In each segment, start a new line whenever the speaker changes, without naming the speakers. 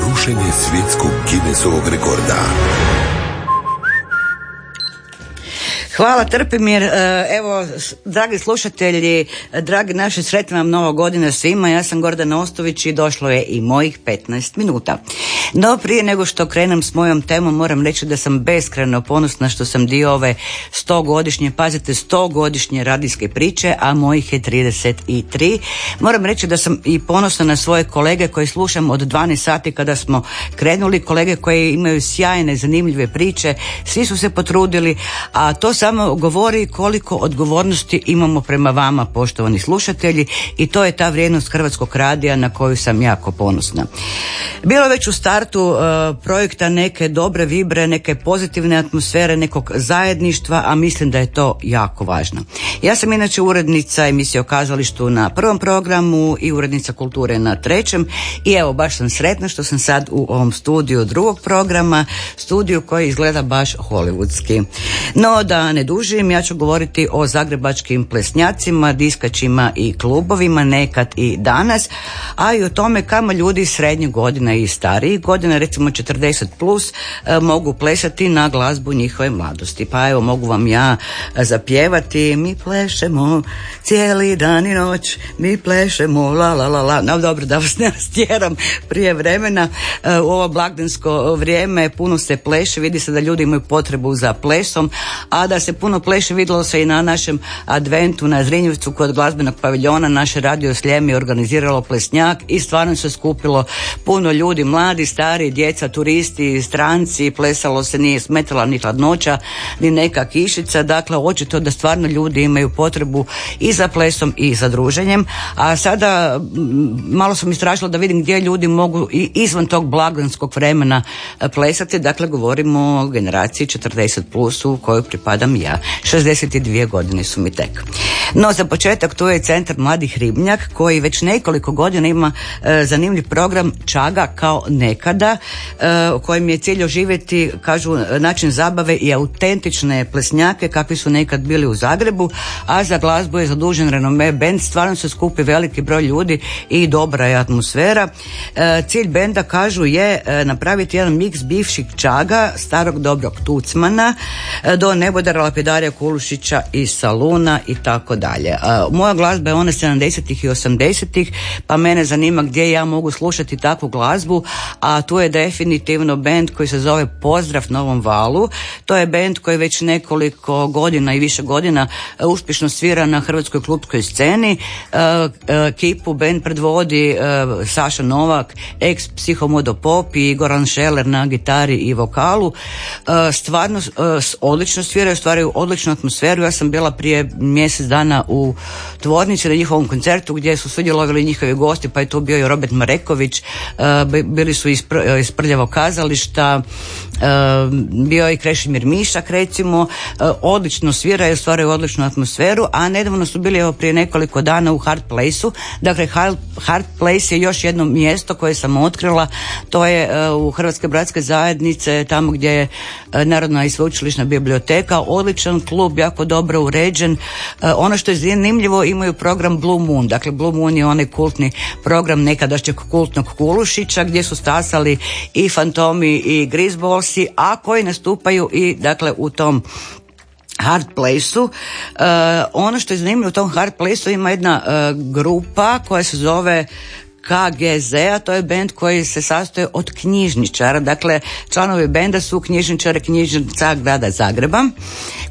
rušenje svjetskog Guinnessovog rekorda.
Hvala Trpimir. E, evo, dragi slušatelji, dragi naši, sretna vam nova godina svima. Ja sam Gordana Ostović i došlo je i mojih 15 minuta. No, prije nego što krenem s mojom temom, moram reći da sam beskreno ponosna što sam dio ove 100 godišnje, pazite, 100 godišnje radijske priče, a mojih je 33. Moram reći da sam i ponosna na svoje kolege koje slušam od 12 sati kada smo krenuli, kolege koji imaju sjajne, zanimljive priče, svi su se potrudili, a to sam samo govori koliko odgovornosti imamo prema vama poštovani slušatelji i to je ta vrijednost Hrvatskog radija na koju sam jako ponosna. Bilo već u startu uh, projekta neke dobre vibre, neke pozitivne atmosfere, nekog zajedništva, a mislim da je to jako važno. Ja sam inače urednica emisije o kazalištu na prvom programu i urednica kulture na trećem i evo baš sam sretna što sam sad u ovom studiju drugog programa, studiju koji izgleda baš hollywoodski. No da ne dužim, ja ću govoriti o zagrebačkim plesnjacima, diskačima i klubovima, nekad i danas, a i o tome kamo ljudi srednjih godina i starijih godina, recimo 40 plus, e, mogu plesati na glazbu njihove mladosti. Pa evo, mogu vam ja zapjevati, mi plešemo cijeli dan i noć, mi plešemo, la la la la. No dobro, da vas ne stjeram prije vremena, e, u ovo blagdansko vrijeme puno se pleše, vidi se da ljudi imaju potrebu za plesom, a da se puno pleše vidjelo se i na našem adventu na Zrinjevcu kod glazbenog paviljona. Naše radio Sljemi organiziralo plesnjak i stvarno se skupilo puno ljudi, mladi, stari, djeca, turisti, stranci, plesalo se nije smetala ni hladnoća, ni neka kišica, dakle očito da stvarno ljudi imaju potrebu i za plesom i za druženjem, a sada malo sam istražila da vidim gdje ljudi mogu i izvan tog blagdanskog vremena plesati, dakle govorimo o generaciji 40 plus u kojoj pripadam ja. 62 godine su mi tek. No za početak tu je centar Mladih Ribnjak koji već nekoliko godina ima e, zanimljiv program Čaga kao nekada e, u kojem je cilj oživjeti kažu način zabave i autentične plesnjake kakvi su nekad bili u Zagrebu, a za glazbu je zadužen renome band, stvarno se skupi veliki broj ljudi i dobra je atmosfera. E, cilj benda kažu je napraviti jedan miks bivših Čaga, starog dobrog Tucmana do nebodara Lapidarija Kulušića i Saluna i tako dalje. Moja glazba je ona 70-ih i 80-ih, pa mene zanima gdje ja mogu slušati takvu glazbu, a tu je definitivno band koji se zove Pozdrav Novom Valu. To je band koji već nekoliko godina i više godina e, uspješno svira na hrvatskoj klubskoj sceni. E, e, kipu band predvodi Saša Novak, ex Psihomodo Pop i Goran Šeler na gitari i vokalu. Stvarno odlično sviraju, stvaraju odličnu atmosferu. Ja sam bila prije mjesec dana u tvornici na njihovom koncertu gdje su sudjelovali njihovi gosti, pa je tu bio i Robert Mareković, e, bili su iz, kazališta, e, bio je i Krešimir Mišak recimo, e, odlično sviraju, stvaraju odličnu atmosferu, a nedavno su bili evo prije nekoliko dana u Hard Place-u. Dakle, Hard Place je još jedno mjesto koje sam otkrila, to je u Hrvatske bratske zajednice, tamo gdje je Narodna i sveučilišna biblioteka, odličan klub, jako dobro uređen. E, ono što je zanimljivo, imaju program Blue Moon. Dakle, Blue Moon je onaj kultni program nekadašnjeg kultnog Kulušića gdje su stasali i Fantomi i Grisbolsi, a koji nastupaju i dakle u tom hard place-u. Uh, ono što je zanimljivo u tom hard place-u ima jedna uh, grupa koja se zove KGZ-a, to je bend koji se sastoji od knjižničara, dakle članovi benda su knjižničari knjižnica grada Zagreba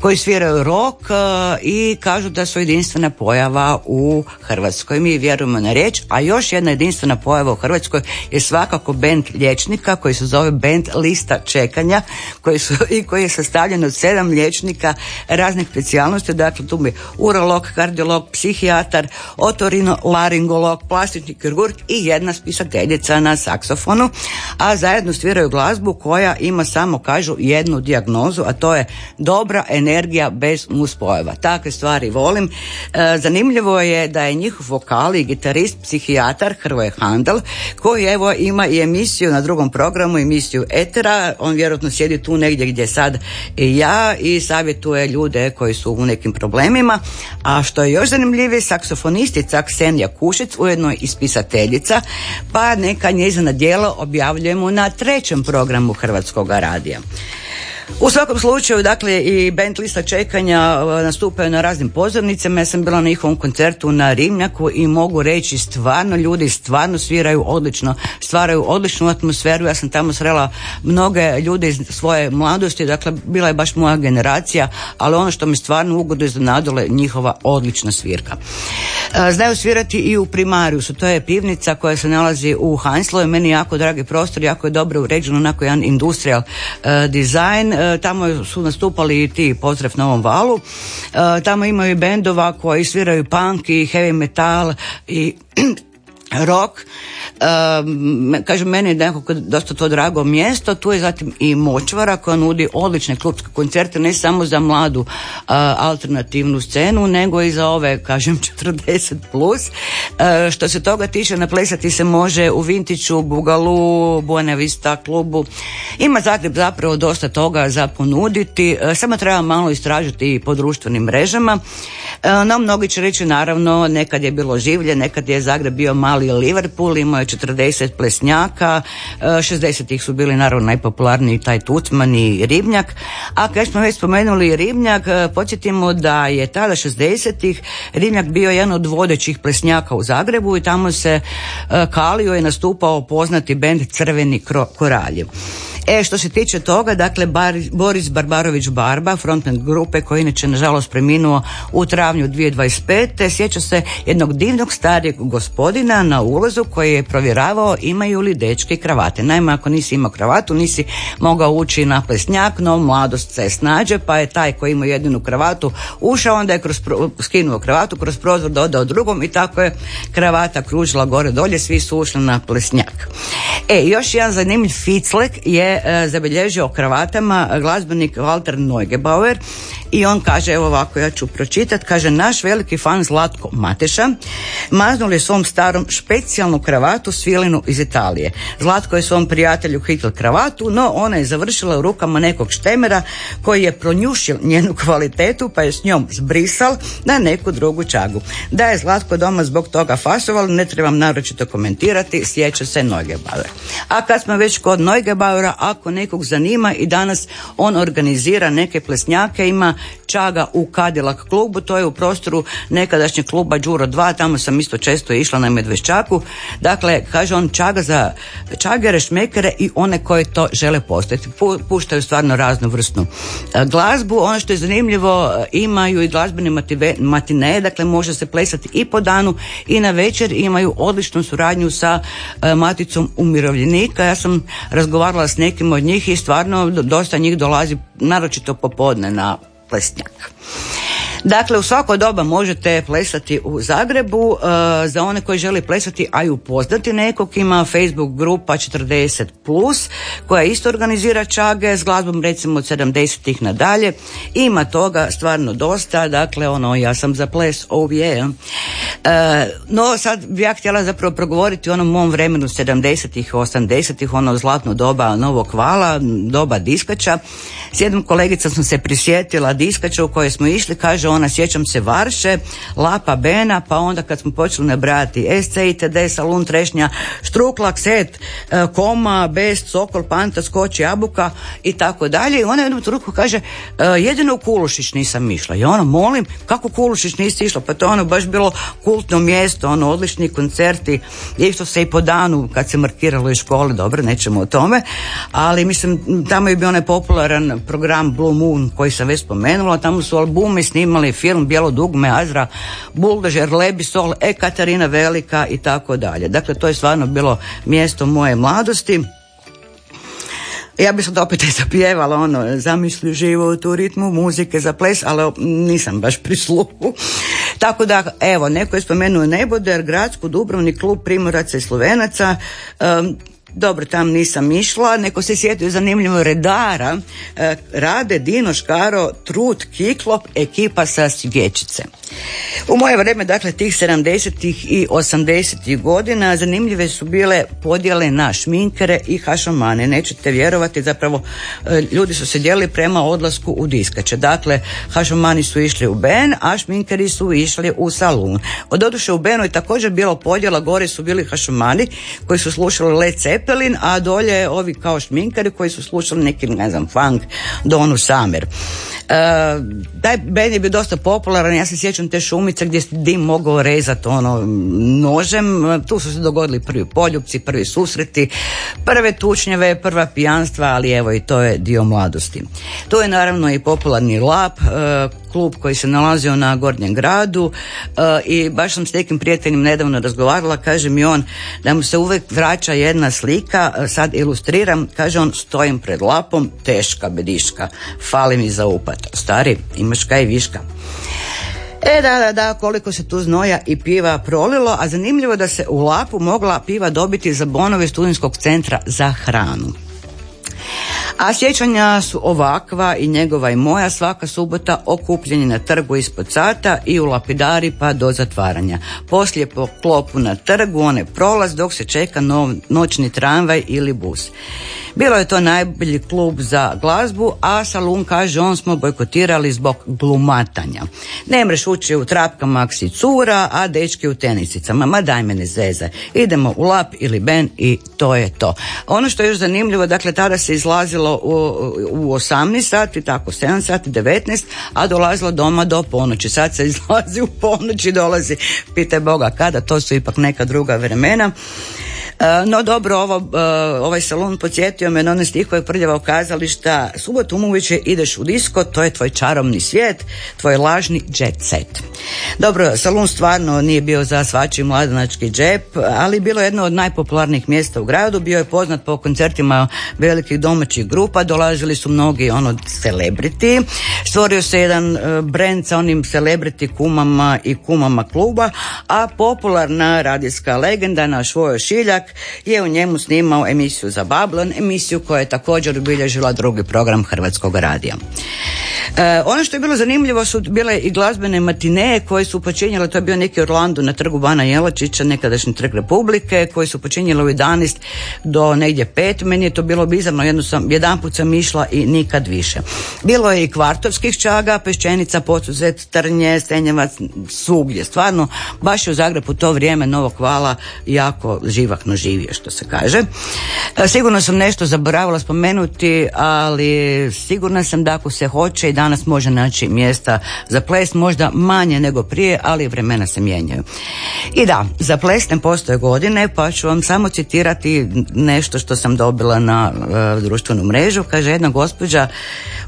koji sviraju rok e, i kažu da su jedinstvena pojava u Hrvatskoj. Mi vjerujemo na riječ, a još jedna jedinstvena pojava u Hrvatskoj je svakako bend liječnika koji se zove bend lista čekanja koji su, i koji je sastavljen od sedam liječnika raznih specijalnosti, dakle tu bi urolog, kardiolog, psihijatar, otorino, laringolog, plastični kirurg i jedna spisateljica na saksofonu, a zajedno sviraju glazbu koja ima samo, kažu, jednu dijagnozu, a to je dobra energija bez nuspojeva. Takve stvari volim. E, zanimljivo je da je njihov vokal i gitarist, psihijatar Hrvoje Handel, koji evo ima i emisiju na drugom programu, emisiju Etera, on vjerojatno sjedi tu negdje gdje sad i ja i savjetuje ljude koji su u nekim problemima, a što je još zanimljivije, saksofonistica Ksenija Kušic, ujedno i spisateljica rediteljica, pa neka njezina djelo objavljujemo na trećem programu Hrvatskog radija. U svakom slučaju, dakle, i band lista čekanja e, nastupaju na raznim pozornicama. Ja sam bila na njihovom koncertu na Rimnjaku i mogu reći stvarno ljudi stvarno sviraju odlično, stvaraju odličnu atmosferu. Ja sam tamo srela mnoge ljude iz svoje mladosti, dakle, bila je baš moja generacija, ali ono što mi stvarno ugodno iznenadilo je njihova odlična svirka. E, znaju svirati i u Primariusu, to je pivnica koja se nalazi u Hanslovu, meni jako dragi prostor, jako je dobro uređeno, onako jedan industrial e, dizajn tamo su nastupali i ti pozdrav na ovom valu, e, tamo imaju bendova koji sviraju punk i heavy metal i rock Um, kažem, meni je nekako dosta to drago mjesto. Tu je zatim i Močvara koja nudi odlične klubske koncerte, ne samo za mladu uh, alternativnu scenu, nego i za ove, kažem, 40 plus. Uh, što se toga tiče, naplesati se može u Vintiću, Bugalu, Buena Vista klubu. Ima Zagreb zapravo dosta toga za ponuditi, uh, samo treba malo istražiti po društvenim mrežama. No, mnogi će reći, naravno, nekad je bilo življe, nekad je Zagreb bio mali Liverpool, imao je 40 plesnjaka, 60-ih su bili naravno najpopularniji taj Tucman i Ribnjak, a kad smo već spomenuli Ribnjak, e, podsjetimo da je tada 60-ih Ribnjak bio jedan od vodećih plesnjaka u Zagrebu i tamo se e, kalio i nastupao poznati bend Crveni koralje. E, što se tiče toga, dakle, Boris Barbarović Barba, frontman grupe koji inače nažalost preminuo u travnju 2025. Sjeća se jednog divnog starijeg gospodina na ulazu koji je provjeravao imaju li dečke kravate. Naime, ako nisi imao kravatu, nisi mogao ući na plesnjak, no mladost se snađe, pa je taj koji ima jedinu kravatu ušao, onda je kroz skinuo kravatu, kroz prozor dodao drugom i tako je kravata kružila gore dolje, svi su ušli na plesnjak. E, još jedan zanimljiv ficlek je E, zabilježio kravatama glazbenik Walter Neugebauer i on kaže, evo ovako ja ću pročitat, kaže naš veliki fan Zlatko Mateša maznuli svom starom specijalnu kravatu svilinu iz Italije. Zlatko je svom prijatelju hitil kravatu, no ona je završila u rukama nekog štemera koji je pronjušio njenu kvalitetu pa je s njom zbrisal na neku drugu čagu. Da je Zlatko doma zbog toga fasoval, ne trebam naročito komentirati, sjeća se Neugebauer. A kad smo već kod Neugebauera, ako nekog zanima i danas on organizira neke plesnjake, ima čaga u Cadillac klubu, to je u prostoru nekadašnjeg kluba Đuro 2, tamo sam isto često išla na Medveščaku. Dakle, kaže on čaga za čagere, šmekere i one koje to žele postaviti. Puštaju stvarno raznovrsnu e, glazbu. Ono što je zanimljivo, e, imaju i glazbene matine, dakle može se plesati i po danu i na večer. Imaju odličnu suradnju sa e, maticom umirovljenika. Ja sam razgovarala s nekim od njih i stvarno dosta njih dolazi naročito popodne na plesnjak. Dakle, u svako doba možete plesati u Zagrebu. E, za one koji žele plesati, a i upoznati nekog, ima Facebook grupa 40+, plus, koja isto organizira čage s glazbom recimo od 70-ih nadalje. Ima toga stvarno dosta, dakle, ono, ja sam za ples, oh yeah. E, no, sad bi ja htjela zapravo progovoriti o onom mom vremenu 70-ih, 80-ih, ono zlatno doba novog vala, doba diskača. S jednom kolegicom sam se prisjetila diskača u kojoj smo išli, kaže ona, sjećam se Varše, Lapa Bena, pa onda kad smo počeli nabrajati SC, ITD, Salun, Trešnja, Štruklak, Set, e, Koma, Best, Sokol, Panta, Skoč, Jabuka i tako dalje. I ona jednom trenutku kaže, e, jedino u Kulušić nisam išla. I ono, molim, kako Kulušić nisi išla? Pa to je ono baš bilo kultno mjesto, ono, odlični koncerti, isto se i po danu kad se markiralo iz škole, dobro, nećemo o tome, ali mislim, tamo je bio onaj popularan program Blue Moon koji sam već spomenula, tamo su albumi snimali film Bijelo dugme, Azra, Buldežer, Lebisol, E Katarina Velika i tako dalje. Dakle, to je stvarno bilo mjesto moje mladosti. Ja bi sad opet zapjevala ono, zamisli život u ritmu muzike za ples, ali nisam baš pri sluhu. Tako da, evo, neko je spomenuo Neboder, Gradsku, Dubrovnik, klub Primoraca i Slovenaca. Dobro, tam nisam išla, neko se sjetio zanimljivo redara, e, Rade, Dino, Škaro, Trut, Kiklop, ekipa sa Svječice. U moje vrijeme, dakle, tih 70. i 80. godina zanimljive su bile podjele na šminkere i hašomane. Nećete vjerovati, zapravo e, ljudi su se dijelili prema odlasku u diskače. Dakle, hašomani su išli u Ben, a šminkeri su išli u salun. Od oduše u Benu je također bilo podjela, gore su bili hašomani koji su slušali Led Zeppelin, a dolje ovi kao šminkari koji su slušali neki, ne znam, funk, Donu Summer. E, taj Ben je bio dosta popularan, ja se sjećam te šumice gdje se dim mogao rezati ono nožem, tu su se dogodili prvi poljupci, prvi susreti, prve tučnjeve, prva pijanstva, ali evo i to je dio mladosti. Tu je naravno i popularni lap, e, klub koji se nalazio na Gornjem gradu e, i baš sam s nekim prijateljem nedavno razgovarala, kaže mi on da mu se uvijek vraća jedna slika, e, sad ilustriram, kaže on stojim pred lapom, teška bediška, fali mi za upat. Stari, imaš kaj viška. E da, da, da, koliko se tu znoja i piva prolilo, a zanimljivo da se u Lapu mogla piva dobiti za bonove studentskog centra za hranu. A sjećanja su ovakva i njegova i moja svaka subota okupljenje na trgu ispod sata i u lapidari pa do zatvaranja. Poslije po klopu na trgu one prolaz dok se čeka noćni tramvaj ili bus. Bilo je to najbolji klub za glazbu, a Salun kaže on smo bojkotirali zbog glumatanja. Ne mreš ući u trapkama aksi cura, a dečki u tenisicama. Ma daj me ne zeze. Idemo u lap ili ben i to je to. Ono što je još zanimljivo, dakle tada se izlazilo u, u 18 sati, tako 7 sati, 19, a dolazilo doma do ponoći. Sad se izlazi u ponoći, dolazi, pitaj Boga kada, to su ipak neka druga vremena. E, no dobro, ovo, e, ovaj salon podsjetio me na one stihove prljava kazališta. Subotom uveče ideš u disko, to je tvoj čarobni svijet, tvoj lažni jet set. Dobro, salon stvarno nije bio za svačiji mladenački džep, ali bilo je jedno od najpopularnijih mjesta u gradu. Bio je poznat po koncertima velikih domaćih grupa, dolazili su mnogi ono celebrity. Stvorio se jedan e, brend sa onim celebrity kumama i kumama kluba, a popularna radijska legenda naš Vojo Šiljak je u njemu snimao emisiju za Bablon, emisiju koja je također obilježila drugi program Hrvatskog radija. E, ono što je bilo zanimljivo su bile i glazbene matineje koje su počinjale, to je bio neki Orlando na trgu Bana Jelačića, nekadašnji trg Republike, koji su počinjele u 11 do negdje 5. Meni je to bilo bizarno, jedno sam, jedan put sam išla i nikad više. Bilo je i kvartovskih čaga, peščenica, potuzet, trnje, stenjevac, svugdje. Stvarno, baš je u Zagrebu to vrijeme Novog Hvala jako živahno živio, što se kaže. E, sigurno sam nešto zaboravila spomenuti, ali sigurna sam da ako se hoće i danas može naći mjesta za ples, možda manje nego prije, ali vremena se mijenjaju. I da, za ples ne postoje godine, pa ću vam samo citirati nešto što sam dobila na uh, društvenu mrežu. Kaže jedna gospođa,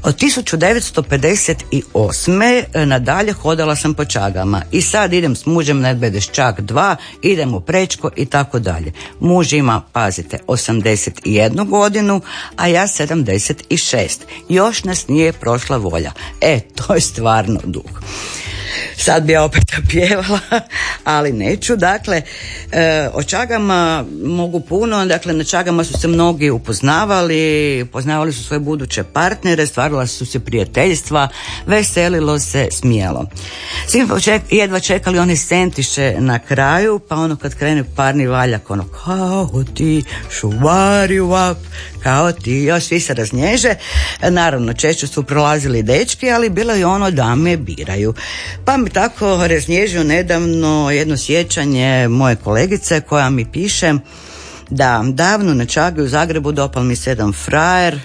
od 1958. E, nadalje hodala sam po čagama i sad idem s mužem na čak dva, idem u prečko i tako dalje. Muž ima, pazite, 81 godinu, a ja 76. Još nas nije prošla volja. E, to je stvarno duh. Sad bi ja opet pjevala, ali neću. Dakle, e, o čagama mogu puno, dakle na čagama su se mnogi upoznavali, upoznavali su svoje buduće partnere, stvarila su se prijateljstva, veselilo se, smijelo. Svi jedva čekali one sentiše na kraju, pa ono kad krene parni valjak, ono kao ti, šuvari up, kao ti, još svi se raznježe. Naravno, češće su prolazili dečki, ali bilo je ono da me biraju. Pa mi tako raznježio nedavno jedno sjećanje moje kolegice koja mi piše da davno na čagi u Zagrebu dopal mi se jedan frajer,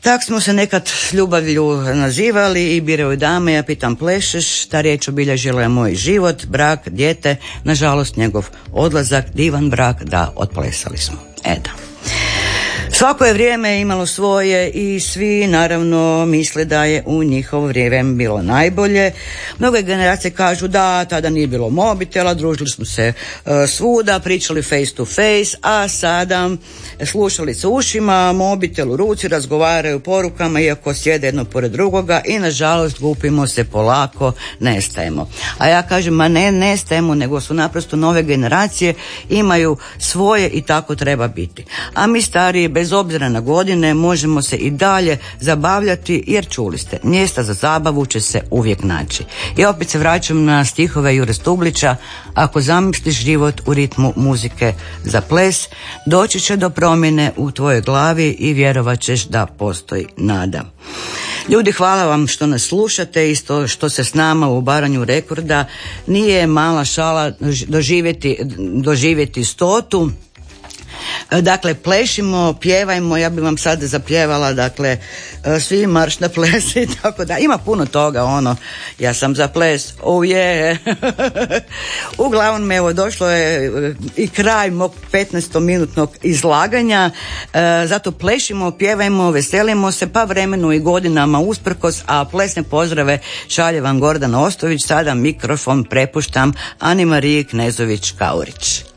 tak smo se nekad ljubavlju nazivali i biraju dame, ja pitam plešeš, ta riječ obilježila je moj život, brak, dijete, nažalost njegov odlazak, divan brak, da, otplesali smo. Eda. Svako je vrijeme imalo svoje i svi naravno misle da je u njihovo vrijeme bilo najbolje. Mnoge generacije kažu da tada nije bilo mobitela, družili smo se e, svuda, pričali face to face, a sada slušali se ušima, mobitel u ruci, razgovaraju porukama iako sjede jedno pored drugoga i nažalost gupimo se polako, nestajemo. A ja kažem, ma ne nestajemo, nego su naprosto nove generacije, imaju svoje i tako treba biti. A mi stariji bez obzira na godine možemo se i dalje zabavljati jer čuli ste, mjesta za zabavu će se uvijek naći. I opet se vraćam na stihove Jure Stublića, ako zamisliš život u ritmu muzike za ples, doći će do promjene u tvojoj glavi i vjerovat ćeš da postoji nada. Ljudi, hvala vam što nas slušate i što se s nama u baranju rekorda. Nije mala šala doživjeti, doživjeti stotu. E, dakle, plešimo, pjevajmo, ja bi vam sad zapjevala, dakle, e, svi marš na ples i tako da. Ima puno toga, ono, ja sam za ples, oh je. Yeah. Uglavnom, evo, došlo je e, i kraj mog 15-minutnog izlaganja, zato plešimo, pjevajmo, veselimo se, pa vremenu i godinama usprkos, a plesne pozdrave šalje vam Gordan Ostović, sada mikrofon prepuštam Ani Mariji Knezović-Kaurić.